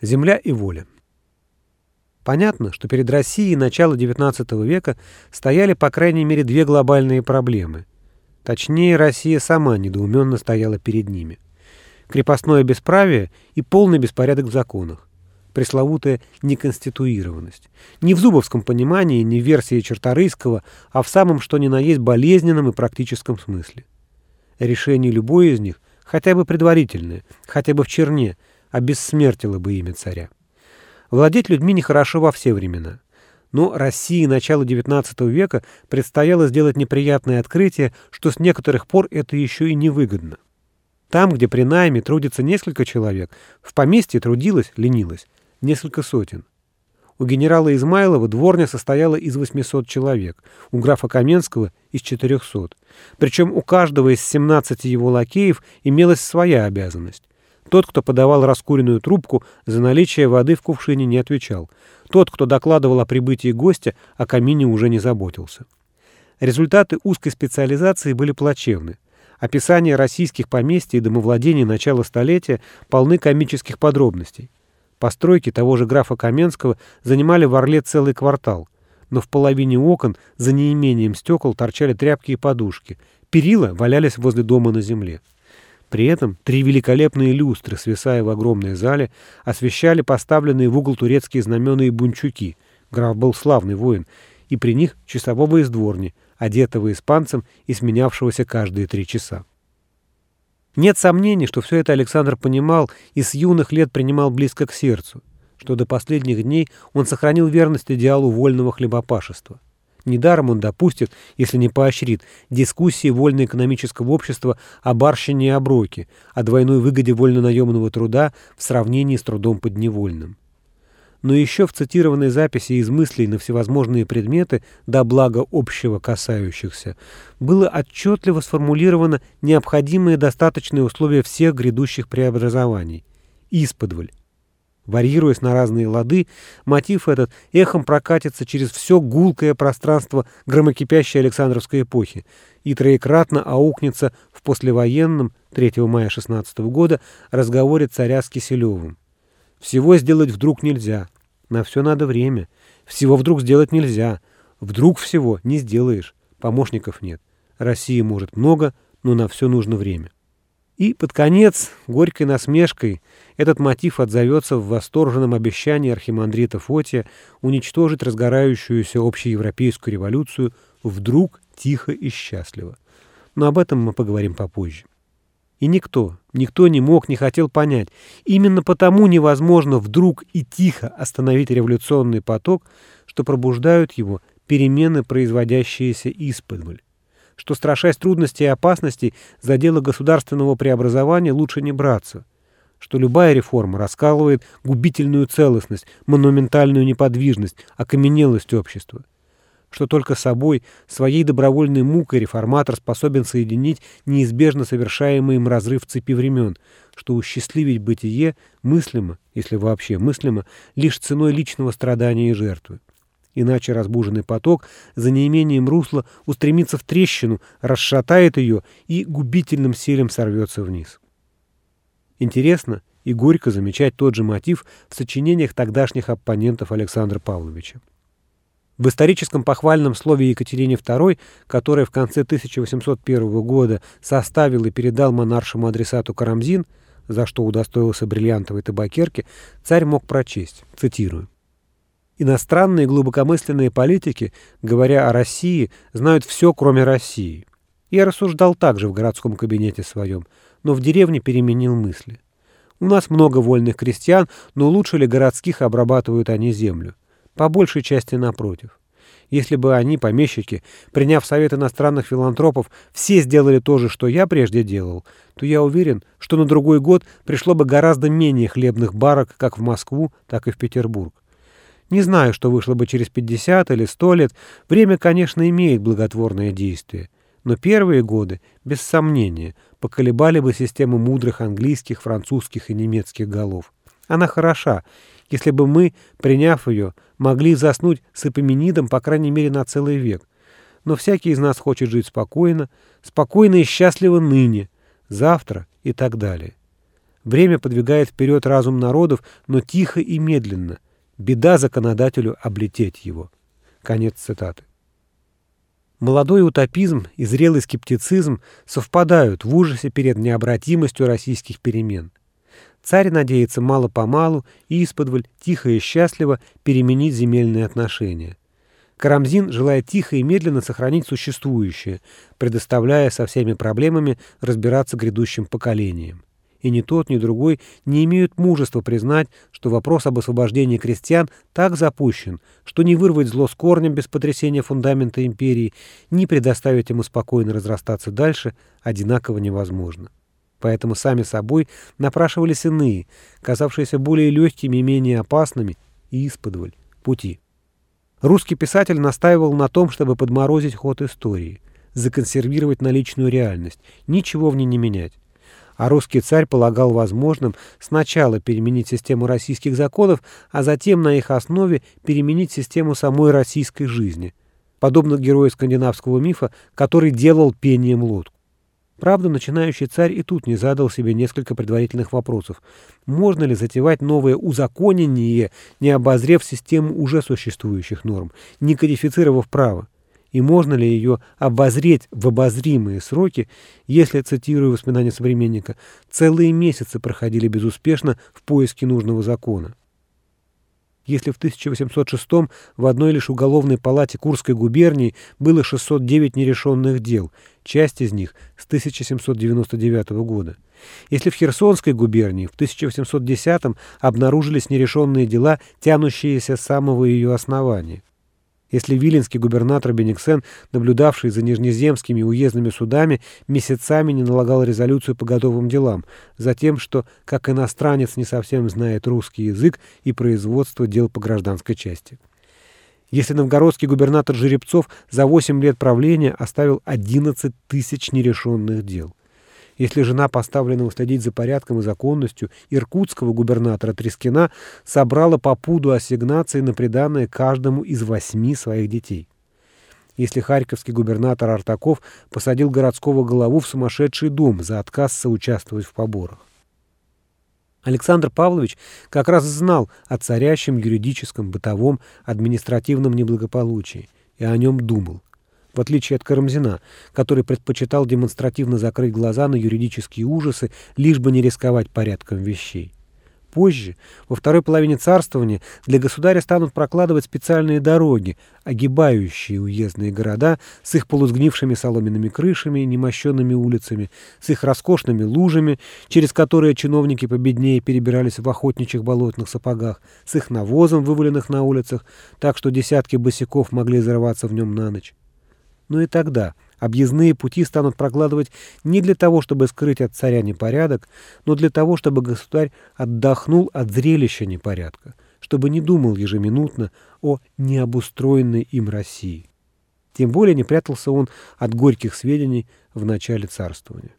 Земля и воля. Понятно, что перед Россией начала XIX века стояли по крайней мере две глобальные проблемы. Точнее, Россия сама недоуменно стояла перед ними. Крепостное бесправие и полный беспорядок в законах. Пресловутая неконституированность. Не в зубовском понимании, не в версии Черторийского, а в самом что ни на есть болезненном и практическом смысле. Решение любой из них, хотя бы предварительное, хотя бы в черне – обессмертило бы имя царя. Владеть людьми нехорошо во все времена. Но России начала XIX века предстояло сделать неприятное открытие, что с некоторых пор это еще и невыгодно. Там, где при найме трудится несколько человек, в поместье трудилось, ленилось, несколько сотен. У генерала Измайлова дворня состояла из 800 человек, у графа Каменского – из 400. Причем у каждого из 17 его лакеев имелась своя обязанность. Тот, кто подавал раскуренную трубку, за наличие воды в кувшине не отвечал. Тот, кто докладывал о прибытии гостя, о камине уже не заботился. Результаты узкой специализации были плачевны. Описания российских поместий и домовладений начала столетия полны комических подробностей. Постройки того же графа Каменского занимали в Орле целый квартал, но в половине окон за неимением стекол торчали тряпки и подушки, перила валялись возле дома на земле. При этом три великолепные люстры, свисая в огромной зале, освещали поставленные в угол турецкие знамена и бунчуки. Граф был славный воин, и при них часового из дворни, одетого испанцем и сменявшегося каждые три часа. Нет сомнений, что все это Александр понимал и с юных лет принимал близко к сердцу, что до последних дней он сохранил верность идеалу вольного хлебопашества. Недаром он допустит, если не поощрит, дискуссии вольно-экономического общества о барщине и оброке, о двойной выгоде вольно-наемного труда в сравнении с трудом подневольным. Но еще в цитированной записи из мыслей на всевозможные предметы до блага общего касающихся было отчетливо сформулировано необходимые достаточные условия всех грядущих преобразований. Исподволь, Варьируясь на разные лады, мотив этот эхом прокатится через все гулкое пространство громокипящей Александровской эпохи и троекратно аукнется в послевоенном 3 мая 16 года разговоре царя с Киселевым. Всего сделать вдруг нельзя, на все надо время. Всего вдруг сделать нельзя, вдруг всего не сделаешь, помощников нет. России может много, но на все нужно время. И под конец, горькой насмешкой, этот мотив отзовется в восторженном обещании архимандрита Фотия уничтожить разгорающуюся общеевропейскую революцию вдруг тихо и счастливо. Но об этом мы поговорим попозже. И никто, никто не мог, не хотел понять. Именно потому невозможно вдруг и тихо остановить революционный поток, что пробуждают его перемены, производящиеся исподволь что, страшась трудностей и опасностей, за дело государственного преобразования лучше не браться, что любая реформа раскалывает губительную целостность, монументальную неподвижность, окаменелость общества, что только собой, своей добровольной мукой реформатор способен соединить неизбежно совершаемый им разрыв цепи времен, что усчастливить бытие мыслимо, если вообще мыслимо, лишь ценой личного страдания и жертвы иначе разбуженный поток за неимением русла устремится в трещину, расшатает ее и губительным селем сорвется вниз. Интересно и горько замечать тот же мотив в сочинениях тогдашних оппонентов Александра Павловича. В историческом похвальном слове Екатерине II, которое в конце 1801 года составил и передал монаршему адресату Карамзин, за что удостоился бриллиантовой табакерки, царь мог прочесть, цитирую, Иностранные глубокомысленные политики, говоря о России, знают все, кроме России. Я рассуждал также в городском кабинете своем, но в деревне переменил мысли. У нас много вольных крестьян, но лучше ли городских обрабатывают они землю? По большей части напротив. Если бы они, помещики, приняв совет иностранных филантропов, все сделали то же, что я прежде делал, то я уверен, что на другой год пришло бы гораздо менее хлебных барок как в Москву, так и в Петербург. Не знаю, что вышло бы через 50 или 100 лет. Время, конечно, имеет благотворное действие. Но первые годы, без сомнения, поколебали бы систему мудрых английских, французских и немецких голов. Она хороша, если бы мы, приняв ее, могли заснуть с эпоменидом, по крайней мере, на целый век. Но всякий из нас хочет жить спокойно, спокойно и счастливо ныне, завтра и так далее. Время подвигает вперед разум народов, но тихо и медленно. Беда законодателю облететь его. Конец цитаты. Молодой утопизм и зрелый скептицизм совпадают в ужасе перед необратимостью российских перемен. Царь надеется мало-помалу и исподволь, тихо и счастливо переменить земельные отношения. Карамзин желает тихо и медленно сохранить существующее, предоставляя со всеми проблемами разбираться грядущим поколениям и ни тот, ни другой не имеют мужества признать, что вопрос об освобождении крестьян так запущен, что не вырвать зло с корнем без потрясения фундамента империи, ни предоставить ему спокойно разрастаться дальше одинаково невозможно. Поэтому сами собой напрашивались иные, казавшиеся более легкими и менее опасными, и исподволь пути. Русский писатель настаивал на том, чтобы подморозить ход истории, законсервировать наличную реальность, ничего в ней не менять а русский царь полагал возможным сначала переменить систему российских законов, а затем на их основе переменить систему самой российской жизни, подобно герою скандинавского мифа, который делал пением лодку. Правда, начинающий царь и тут не задал себе несколько предварительных вопросов. Можно ли затевать новое узаконение, не обозрев систему уже существующих норм, не кодифицировав право? И можно ли ее обозреть в обозримые сроки, если, цитирую воспоминания современника, целые месяцы проходили безуспешно в поиске нужного закона. Если в 1806 в одной лишь уголовной палате Курской губернии было 609 нерешенных дел, часть из них с 1799 года. Если в Херсонской губернии в 1810 обнаружились нерешенные дела, тянущиеся с самого ее основания. Если виленский губернатор Бениксен, наблюдавший за нижнеземскими уездными судами, месяцами не налагал резолюцию по готовым делам, за тем, что, как иностранец, не совсем знает русский язык и производство дел по гражданской части. Если новгородский губернатор Жеребцов за 8 лет правления оставил 11 тысяч нерешенных дел. Если жена поставленного следить за порядком и законностью иркутского губернатора Трескина собрала по пуду ассигнаций на приданное каждому из восьми своих детей. Если харьковский губернатор Артаков посадил городского голову в сумасшедший дом за отказ соучаствовать в поборах. Александр Павлович как раз знал о царящем юридическом, бытовом, административном неблагополучии и о нем думал в отличие от Карамзина, который предпочитал демонстративно закрыть глаза на юридические ужасы, лишь бы не рисковать порядком вещей. Позже, во второй половине царствования, для государя станут прокладывать специальные дороги, огибающие уездные города с их полузгнившими соломенными крышами немощенными улицами, с их роскошными лужами, через которые чиновники победнее перебирались в охотничьих болотных сапогах, с их навозом, вываленных на улицах, так что десятки босиков могли зарываться в нем на ночь. Но и тогда объездные пути станут прокладывать не для того, чтобы скрыть от царя непорядок, но для того, чтобы государь отдохнул от зрелища непорядка, чтобы не думал ежеминутно о необустроенной им России. Тем более не прятался он от горьких сведений в начале царствования.